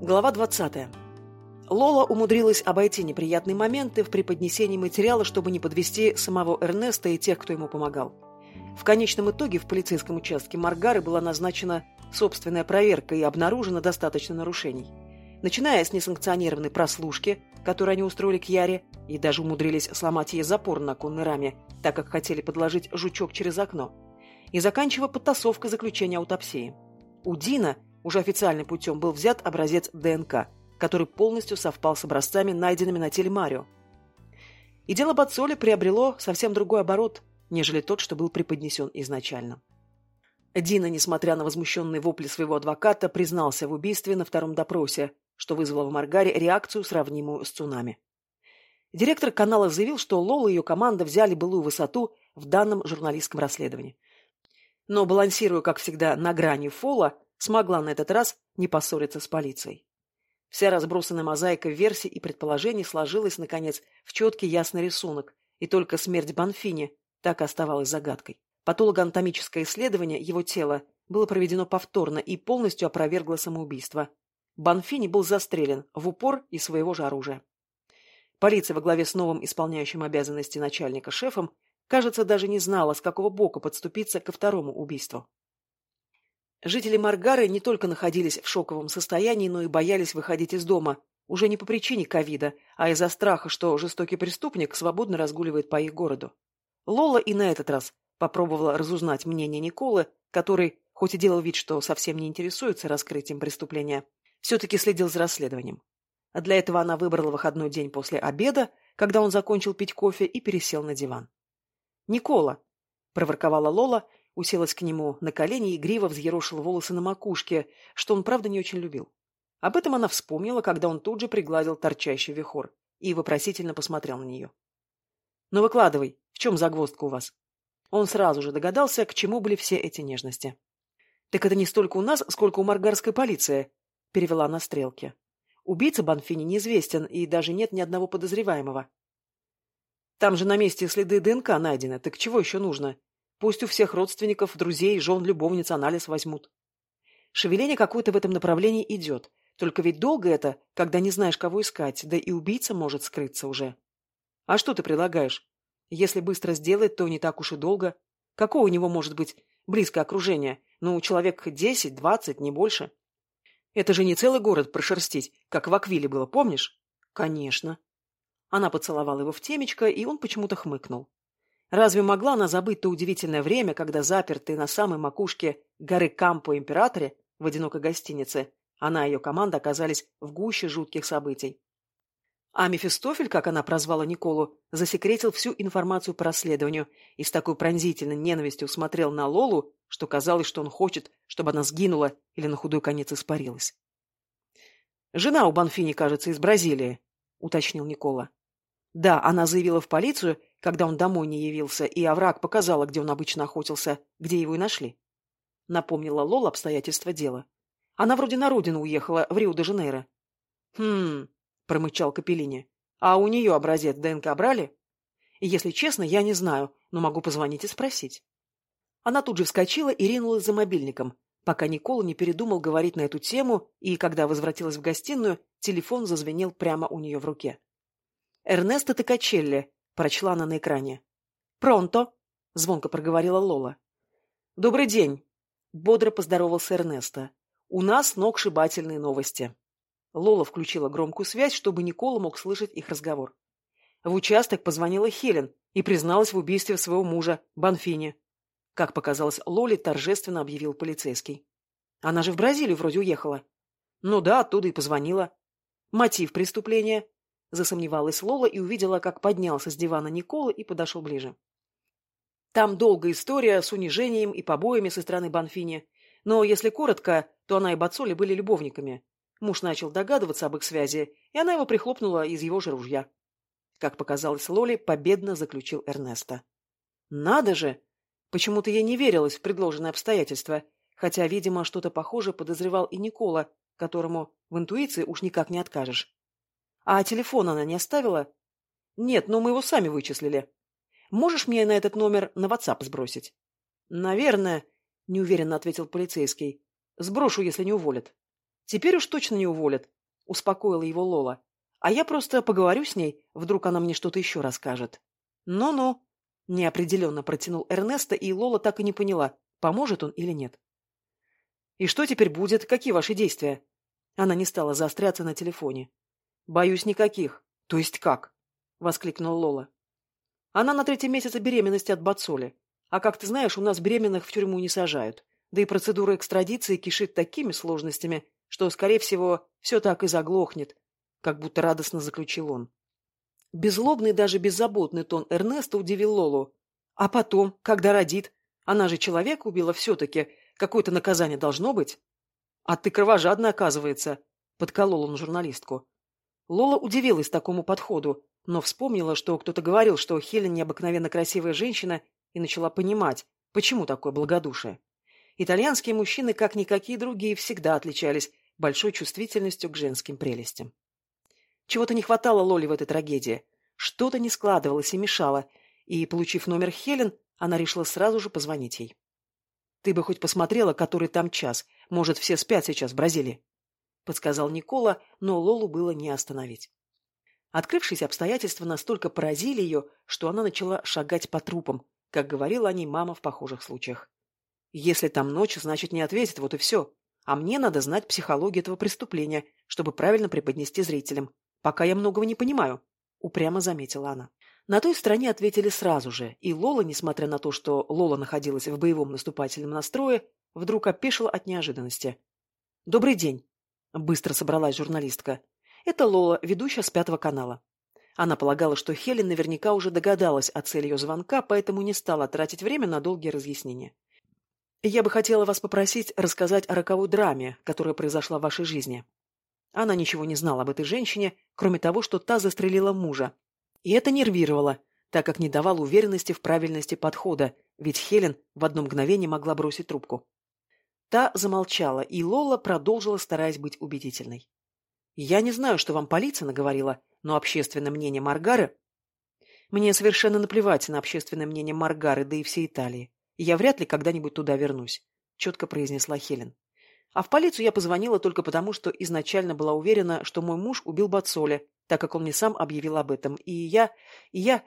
Глава 20. Лола умудрилась обойти неприятные моменты в преподнесении материала, чтобы не подвести самого Эрнеста и тех, кто ему помогал. В конечном итоге в полицейском участке Маргары была назначена собственная проверка и обнаружено достаточно нарушений. Начиная с несанкционированной прослушки, которую они устроили к Яре, и даже умудрились сломать ей запор на конной раме, так как хотели подложить жучок через окно, и заканчивая подтасовкой заключения аутопсии. У Дина уже официальным путем был взят образец ДНК, который полностью совпал с образцами, найденными на теле Марио. И дело Бацоли приобрело совсем другой оборот, нежели тот, что был преподнесен изначально. Дина, несмотря на возмущенные вопли своего адвоката, признался в убийстве на втором допросе, что вызвало в Маргаре реакцию, сравнимую с цунами. Директор канала заявил, что Лола и ее команда взяли былую высоту в данном журналистском расследовании. Но, балансируя, как всегда, на грани фола, смогла на этот раз не поссориться с полицией. Вся разбросанная мозаика версий и предположений сложилась, наконец, в четкий ясный рисунок, и только смерть Банфини так и оставалась загадкой. Патологоанатомическое исследование его тела было проведено повторно и полностью опровергло самоубийство. Банфини был застрелен в упор из своего же оружия. Полиция во главе с новым исполняющим обязанности начальника шефом, кажется, даже не знала, с какого бока подступиться ко второму убийству. Жители Маргары не только находились в шоковом состоянии, но и боялись выходить из дома, уже не по причине ковида, а из-за страха, что жестокий преступник свободно разгуливает по их городу. Лола и на этот раз попробовала разузнать мнение Николы, который, хоть и делал вид, что совсем не интересуется раскрытием преступления, все-таки следил за расследованием. Для этого она выбрала выходной день после обеда, когда он закончил пить кофе и пересел на диван. «Никола!» — проворковала Лола уселась к нему на колени и игриво взъерошила волосы на макушке, что он, правда, не очень любил. Об этом она вспомнила, когда он тут же пригладил торчащий вихор и вопросительно посмотрел на нее. «Ну, выкладывай, в чем загвоздка у вас?» Он сразу же догадался, к чему были все эти нежности. «Так это не столько у нас, сколько у маргарской полиции», — перевела она стрелки. «Убийца Банфини неизвестен, и даже нет ни одного подозреваемого». «Там же на месте следы ДНК найдены, так чего еще нужно?» Пусть у всех родственников, друзей, жен, любовниц анализ возьмут. Шевеление какое-то в этом направлении идет. Только ведь долго это, когда не знаешь, кого искать, да и убийца может скрыться уже. А что ты предлагаешь? Если быстро сделать, то не так уж и долго. Какое у него может быть близкое окружение? Ну, человек десять, двадцать, не больше. Это же не целый город прошерстить, как в Аквиле было, помнишь? Конечно. Она поцеловала его в темечко, и он почему-то хмыкнул. Разве могла она забыть то удивительное время, когда запертые на самой макушке горы Кампо Императоре в одинокой гостинице она и ее команда оказались в гуще жутких событий? А Мефистофель, как она прозвала Николу, засекретил всю информацию по расследованию и с такой пронзительной ненавистью смотрел на Лолу, что казалось, что он хочет, чтобы она сгинула или на худой конец испарилась. «Жена у Банфини, кажется, из Бразилии», — уточнил Никола. Да, она заявила в полицию, когда он домой не явился, и овраг показала, где он обычно охотился, где его и нашли. Напомнила Лол обстоятельства дела. Она вроде на родину уехала, в Рио-де-Жанейро. «Хм...» — промычал Капеллини. «А у нее образец ДНК брали?» «Если честно, я не знаю, но могу позвонить и спросить». Она тут же вскочила и ринулась за мобильником, пока Никола не передумал говорить на эту тему, и, когда возвратилась в гостиную, телефон зазвенел прямо у нее в руке. «Эрнесто Токачелли», — прочла она на экране. «Пронто», — звонко проговорила Лола. «Добрый день», — бодро поздоровался Эрнесто. «У нас сногсшибательные новости». Лола включила громкую связь, чтобы Никола мог слышать их разговор. В участок позвонила Хелен и призналась в убийстве своего мужа, Банфини. Как показалось, Лоле торжественно объявил полицейский. Она же в Бразилию вроде уехала. Ну да, оттуда и позвонила. Мотив преступления Засомневалась Лола и увидела, как поднялся с дивана Никола и подошел ближе. Там долгая история с унижением и побоями со стороны Банфини. Но, если коротко, то она и Бацоли были любовниками. Муж начал догадываться об их связи, и она его прихлопнула из его же ружья. Как показалось Лоле, победно заключил Эрнеста. «Надо же!» Почему-то ей не верилось в предложенное обстоятельство, хотя, видимо, что-то похожее подозревал и Никола, которому в интуиции уж никак не откажешь. А телефон она не оставила? Нет, но мы его сами вычислили. Можешь мне на этот номер на WhatsApp сбросить? Наверное, неуверенно ответил полицейский. Сброшу, если не уволят. Теперь уж точно не уволят, успокоила его Лола. А я просто поговорю с ней, вдруг она мне что-то еще расскажет. Ну-ну, неопределенно протянул Эрнеста, и Лола так и не поняла, поможет он или нет. И что теперь будет? Какие ваши действия? Она не стала заостряться на телефоне. Боюсь никаких. То есть как? воскликнула Лола. Она на третьем месяце беременности от Бацоли. А как ты знаешь, у нас беременных в тюрьму не сажают. Да и процедура экстрадиции кишит такими сложностями, что, скорее всего, все так и заглохнет, как будто радостно заключил он. Безлобный, даже беззаботный тон Эрнеста удивил Лолу. А потом, когда родит, она же человека убила все-таки, какое-то наказание должно быть. А ты кровожадно, оказывается, подколол он журналистку. Лола удивилась такому подходу, но вспомнила, что кто-то говорил, что Хелен необыкновенно красивая женщина, и начала понимать, почему такое благодушие. Итальянские мужчины, как никакие другие, всегда отличались большой чувствительностью к женским прелестям. Чего-то не хватало Лоли в этой трагедии. Что-то не складывалось и мешало, и, получив номер Хелен, она решила сразу же позвонить ей. «Ты бы хоть посмотрела, который там час. Может, все спят сейчас в Бразилии?» — подсказал Никола, но Лолу было не остановить. Открывшиеся обстоятельства настолько поразили ее, что она начала шагать по трупам, как говорила о ней мама в похожих случаях. Если там ночь, значит, не ответит, вот и все. А мне надо знать психологию этого преступления, чтобы правильно преподнести зрителям. Пока я многого не понимаю, — упрямо заметила она. На той стороне ответили сразу же, и Лола, несмотря на то, что Лола находилась в боевом наступательном настрое, вдруг опешила от неожиданности. «Добрый день», — быстро собралась журналистка. «Это Лола, ведущая с Пятого канала. Она полагала, что Хелен наверняка уже догадалась о цели ее звонка, поэтому не стала тратить время на долгие разъяснения. Я бы хотела вас попросить рассказать о роковой драме, которая произошла в вашей жизни. Она ничего не знала об этой женщине, кроме того, что та застрелила мужа. И это нервировало, так как не давало уверенности в правильности подхода, ведь Хелен в одно мгновение могла бросить трубку. Та замолчала, и Лола продолжила, стараясь быть убедительной. «Я не знаю, что вам полиция наговорила, но общественное мнение Маргары...» «Мне совершенно наплевать на общественное мнение Маргары, да и всей Италии. Я вряд ли когда-нибудь туда вернусь, четко произнесла Хелен. А в полицию я позвонила только потому, что изначально была уверена, что мой муж убил Бацоли, так как он мне сам объявил об этом. И я... и я...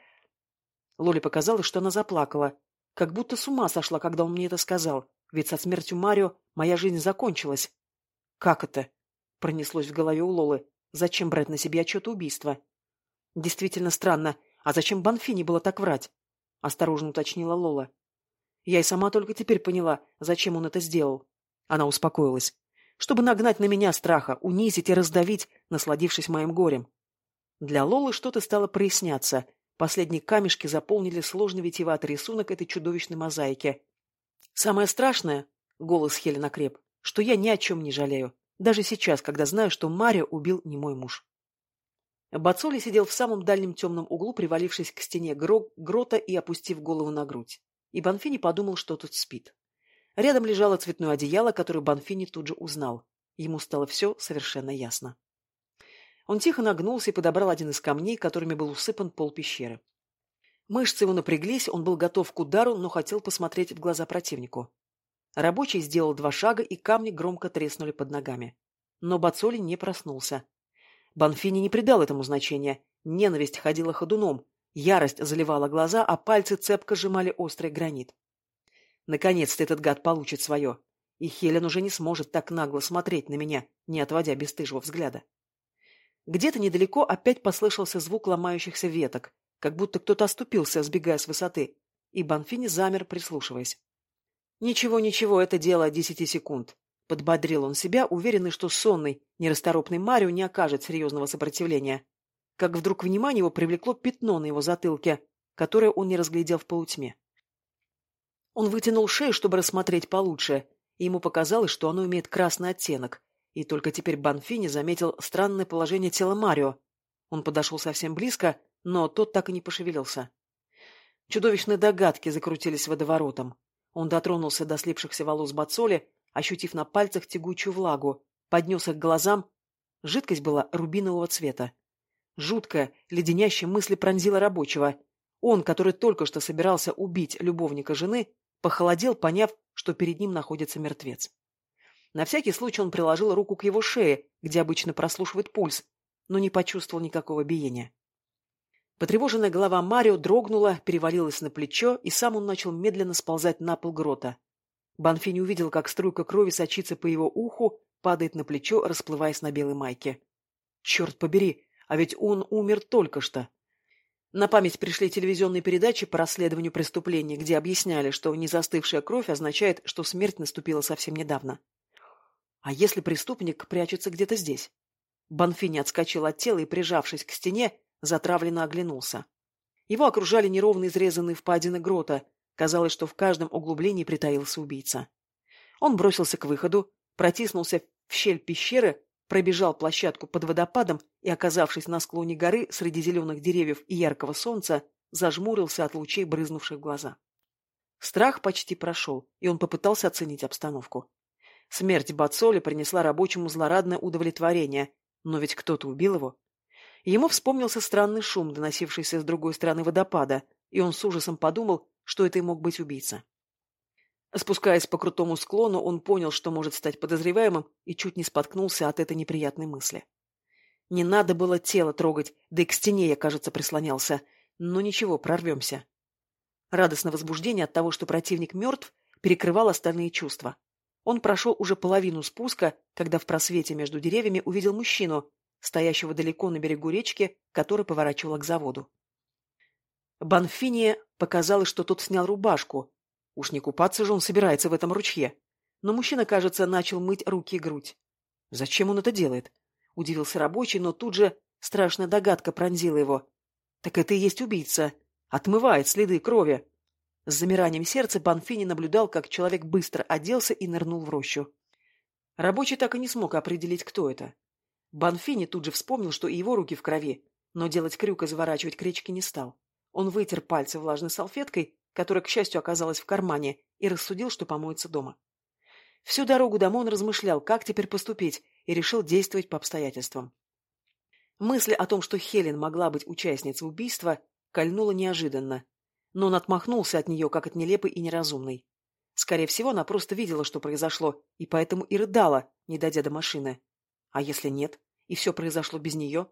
Лоле показалось, что она заплакала. Как будто с ума сошла, когда он мне это сказал. Ведь со смертью Марио моя жизнь закончилась. Как это? Пронеслось в голове у Лолы. Зачем брать на себя отчет убийства? Действительно странно. А зачем Банфини было так врать? Осторожно уточнила Лола. Я и сама только теперь поняла, зачем он это сделал. Она успокоилась. Чтобы нагнать на меня страха, унизить и раздавить, насладившись моим горем. Для Лолы что-то стало проясняться. Последние камешки заполнили сложный витиеватый рисунок этой чудовищной мозаики. Самое страшное, — голос Хелен окреп, — что я ни о чем не жалею. Даже сейчас, когда знаю, что Марио убил не мой муж. Бацоли сидел в самом дальнем темном углу, привалившись к стене грота и опустив голову на грудь и Банфини подумал, что тут спит. Рядом лежало цветное одеяло, которое Банфини тут же узнал. Ему стало все совершенно ясно. Он тихо нагнулся и подобрал один из камней, которыми был усыпан пол пещеры. Мышцы его напряглись, он был готов к удару, но хотел посмотреть в глаза противнику. Рабочий сделал два шага, и камни громко треснули под ногами. Но Бацоли не проснулся. Банфини не придал этому значения. Ненависть ходила ходуном. Ярость заливала глаза, а пальцы цепко сжимали острый гранит. Наконец-то этот гад получит свое, и Хелен уже не сможет так нагло смотреть на меня, не отводя бесстыжего взгляда. Где-то недалеко опять послышался звук ломающихся веток, как будто кто-то оступился, сбегая с высоты, и Банфини замер, прислушиваясь. «Ничего, ничего, это дело десяти секунд», — подбодрил он себя, уверенный, что сонный, нерасторопный Марио не окажет серьезного сопротивления как вдруг внимание его привлекло пятно на его затылке, которое он не разглядел в полутьме. Он вытянул шею, чтобы рассмотреть получше, и ему показалось, что оно имеет красный оттенок, и только теперь Банфини заметил странное положение тела Марио. Он подошел совсем близко, но тот так и не пошевелился. Чудовищные догадки закрутились водоворотом. Он дотронулся до слипшихся волос Бацоли, ощутив на пальцах тягучую влагу, поднес их к глазам. Жидкость была рубинового цвета. Жуткая, леденящая мысль пронзила рабочего. Он, который только что собирался убить любовника жены, похолодел, поняв, что перед ним находится мертвец. На всякий случай он приложил руку к его шее, где обычно прослушивает пульс, но не почувствовал никакого биения. Потревоженная голова Марио дрогнула, перевалилась на плечо, и сам он начал медленно сползать на пол грота. Банфини увидел, как струйка крови сочится по его уху, падает на плечо, расплываясь на белой майке. Черт побери, а ведь он умер только что. На память пришли телевизионные передачи по расследованию преступлений, где объясняли, что незастывшая кровь означает, что смерть наступила совсем недавно. А если преступник прячется где-то здесь? Банфини отскочил от тела и, прижавшись к стене, затравленно оглянулся. Его окружали неровно изрезанные впадины грота. Казалось, что в каждом углублении притаился убийца. Он бросился к выходу, протиснулся в щель пещеры, пробежал площадку под водопадом и, оказавшись на склоне горы среди зеленых деревьев и яркого солнца, зажмурился от лучей, брызнувших в глаза. Страх почти прошел, и он попытался оценить обстановку. Смерть Бацоли принесла рабочему злорадное удовлетворение, но ведь кто-то убил его. Ему вспомнился странный шум, доносившийся с другой стороны водопада, и он с ужасом подумал, что это и мог быть убийца. Спускаясь по крутому склону, он понял, что может стать подозреваемым, и чуть не споткнулся от этой неприятной мысли. Не надо было тело трогать, да и к стене я, кажется, прислонялся. Но ничего, прорвемся. Радостное возбуждение от того, что противник мертв, перекрывало остальные чувства. Он прошел уже половину спуска, когда в просвете между деревьями увидел мужчину, стоящего далеко на берегу речки, который поворачивала к заводу. Банфине показалось, что тот снял рубашку. Уж не купаться же он собирается в этом ручье. Но мужчина, кажется, начал мыть руки и грудь. Зачем он это делает? Удивился рабочий, но тут же страшная догадка пронзила его. Так это и есть убийца. Отмывает следы крови. С замиранием сердца Банфини наблюдал, как человек быстро оделся и нырнул в рощу. Рабочий так и не смог определить, кто это. Банфини тут же вспомнил, что и его руки в крови, но делать крюк и заворачивать к речке не стал. Он вытер пальцы влажной салфеткой, которая, к счастью, оказалась в кармане, и рассудил, что помоется дома. Всю дорогу домой он размышлял, как теперь поступить, и решил действовать по обстоятельствам. Мысль о том, что Хелен могла быть участницей убийства, кольнула неожиданно, но он отмахнулся от нее, как от нелепой и неразумной. Скорее всего, она просто видела, что произошло, и поэтому и рыдала, не дойдя до машины. А если нет, и все произошло без нее?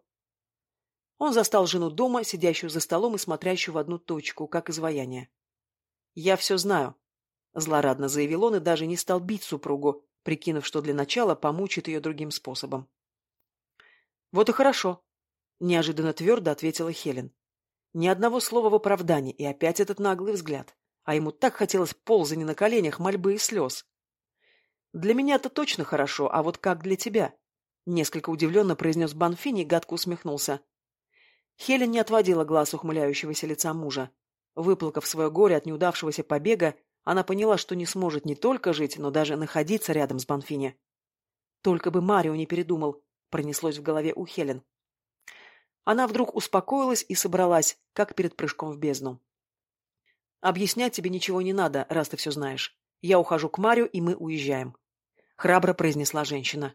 Он застал жену дома, сидящую за столом и смотрящую в одну точку, как изваяние. «Я все знаю», — злорадно заявил он и даже не стал бить супругу, прикинув, что для начала помучит ее другим способом. «Вот и хорошо», — неожиданно твердо ответила Хелен. Ни одного слова в оправдании, и опять этот наглый взгляд. А ему так хотелось ползания на коленях, мольбы и слез. «Для меня это точно хорошо, а вот как для тебя?» Несколько удивленно произнес Банфини и гадко усмехнулся. Хелен не отводила глаз ухмыляющегося лица мужа. Выплакав свое горе от неудавшегося побега, она поняла, что не сможет не только жить, но даже находиться рядом с Банфини. Только бы Марио не передумал, пронеслось в голове у Хелен. Она вдруг успокоилась и собралась, как перед прыжком в бездну. «Объяснять тебе ничего не надо, раз ты все знаешь. Я ухожу к Марио, и мы уезжаем», — храбро произнесла женщина.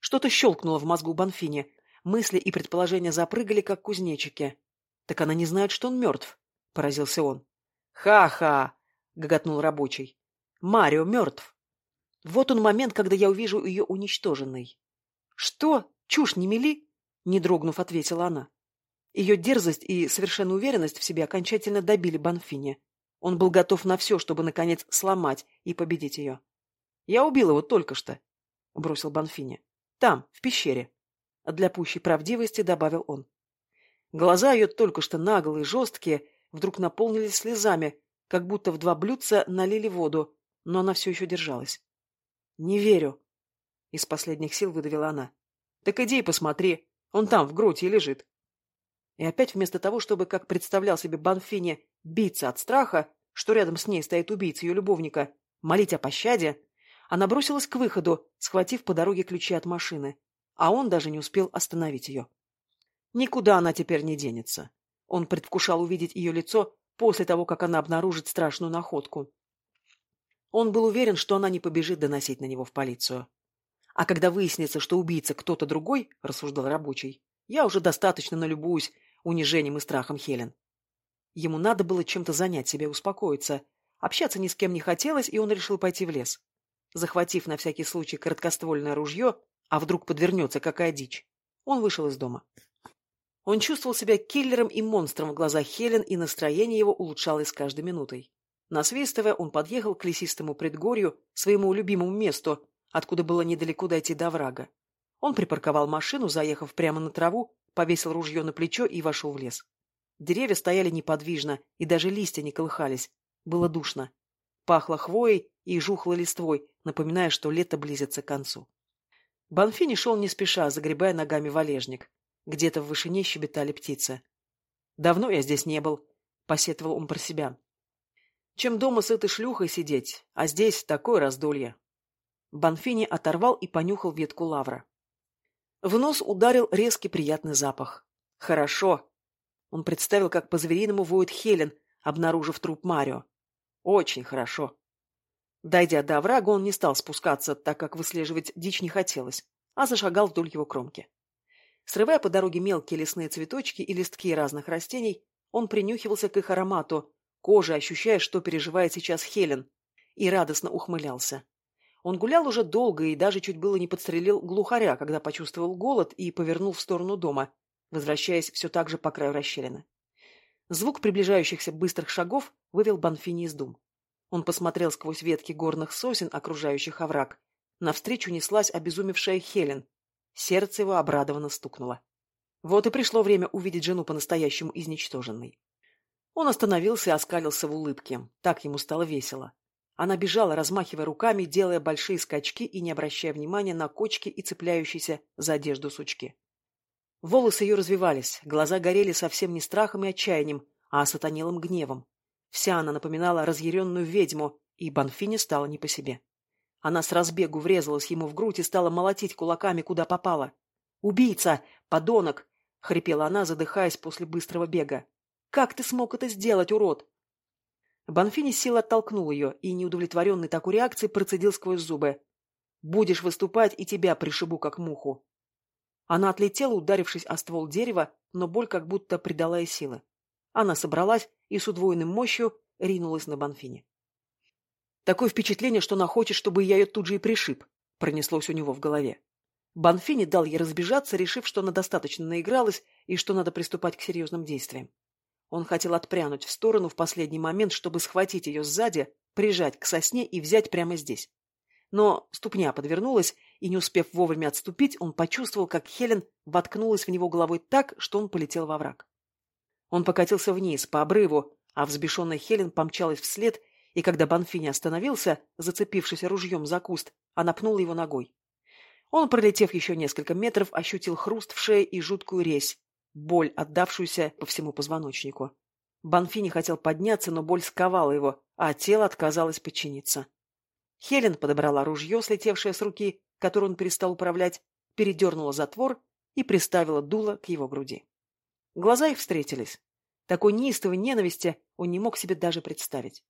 Что-то щелкнуло в мозгу Банфини. Мысли и предположения запрыгали, как кузнечики. «Так она не знает, что он мертв», — поразился он. «Ха-ха!» — гоготнул рабочий. «Марио мертв. Вот он момент, когда я увижу ее уничтоженной». «Что? Чушь не мели?» — не дрогнув, ответила она. Ее дерзость и совершенная уверенность в себе окончательно добили Банфини. Он был готов на все, чтобы, наконец, сломать и победить ее. «Я убил его только что», — бросил Банфини. Там, в пещере. Для пущей правдивости добавил он. Глаза ее только что наглые, жесткие, вдруг наполнились слезами, как будто в два блюдца налили воду, но она все еще держалась. «Не верю», — из последних сил выдавила она. «Так иди и посмотри, он там, в гроте, лежит». И опять вместо того, чтобы, как представлял себе Банфини, биться от страха, что рядом с ней стоит убийца ее любовника, молить о пощаде, она бросилась к выходу, схватив по дороге ключи от машины, а он даже не успел остановить ее. Никуда она теперь не денется. Он предвкушал увидеть ее лицо после того, как она обнаружит страшную находку. Он был уверен, что она не побежит доносить на него в полицию. А когда выяснится, что убийца кто-то другой, рассуждал рабочий, я уже достаточно налюбуюсь унижением и страхом Хелен. Ему надо было чем-то занять себя успокоиться. Общаться ни с кем не хотелось, и он решил пойти в лес. Захватив на всякий случай короткоствольное ружье, а вдруг подвернется какая дичь, он вышел из дома. Он чувствовал себя киллером и монстром в глазах Хелен, и настроение его улучшалось с каждой минутой. Насвистывая, он подъехал к лесистому предгорью, своему любимому месту, откуда было недалеко дойти до врага. Он припарковал машину, заехав прямо на траву, повесил ружье на плечо и вошел в лес. Деревья стояли неподвижно, и даже листья не колыхались. Было душно. Пахло хвоей и жухло листвой, напоминая, что лето близится к концу. Банфини шел не спеша, загребая ногами валежник. Где-то в вышине щебетали птицы. «Давно я здесь не был», — посетовал он про себя. «Чем дома с этой шлюхой сидеть, а здесь такое раздолье». Банфини оторвал и понюхал ветку лавра. В нос ударил резкий приятный запах. «Хорошо». Он представил, как по-звериному воет Хелен, обнаружив труп Марио. «Очень хорошо». Дойдя до оврага, он не стал спускаться, так как выслеживать дичь не хотелось, а зашагал вдоль его кромки. Срывая по дороге мелкие лесные цветочки и листки разных растений, он принюхивался к их аромату, кожей ощущая, что переживает сейчас Хелен, и радостно ухмылялся. Он гулял уже долго и даже чуть было не подстрелил глухаря, когда почувствовал голод и повернул в сторону дома, возвращаясь все так же по краю расщелины. Звук приближающихся быстрых шагов вывел Банфини из дум. Он посмотрел сквозь ветки горных сосен, окружающих овраг. Навстречу неслась обезумевшая Хелен, Сердце его обрадованно стукнуло. Вот и пришло время увидеть жену по-настоящему изничтоженной. Он остановился и оскалился в улыбке. Так ему стало весело. Она бежала, размахивая руками, делая большие скачки и не обращая внимания на кочки и цепляющиеся за одежду сучки. Волосы ее развивались, глаза горели совсем не страхом и отчаянием, а сатанелым гневом. Вся она напоминала разъяренную ведьму, и Банфине стало не по себе. Она с разбегу врезалась ему в грудь и стала молотить кулаками, куда попала. «Убийца! Подонок!» — хрипела она, задыхаясь после быстрого бега. «Как ты смог это сделать, урод?» Банфини силой оттолкнул ее и, неудовлетворенный такой реакцией, процедил сквозь зубы. «Будешь выступать, и тебя пришибу, как муху». Она отлетела, ударившись о ствол дерева, но боль как будто придала ей силы. Она собралась и с удвоенной мощью ринулась на Банфини. Такое впечатление, что она хочет, чтобы я ее тут же и пришиб, пронеслось у него в голове. Банфини дал ей разбежаться, решив, что она достаточно наигралась и что надо приступать к серьезным действиям. Он хотел отпрянуть в сторону в последний момент, чтобы схватить ее сзади, прижать к сосне и взять прямо здесь. Но ступня подвернулась, и, не успев вовремя отступить, он почувствовал, как Хелен воткнулась в него головой так, что он полетел во враг. Он покатился вниз, по обрыву, а взбешенная Хелен помчалась вслед и когда Банфини остановился, зацепившись ружьем за куст, она пнула его ногой. Он, пролетев еще несколько метров, ощутил хруст в шее и жуткую резь, боль, отдавшуюся по всему позвоночнику. Банфини хотел подняться, но боль сковала его, а тело отказалось подчиниться. Хелен подобрала ружье, слетевшее с руки, которое он перестал управлять, передернула затвор и приставила дуло к его груди. Глаза их встретились. Такой неистовой ненависти он не мог себе даже представить.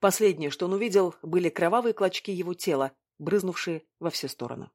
Последнее, что он увидел, были кровавые клочки его тела, брызнувшие во все стороны.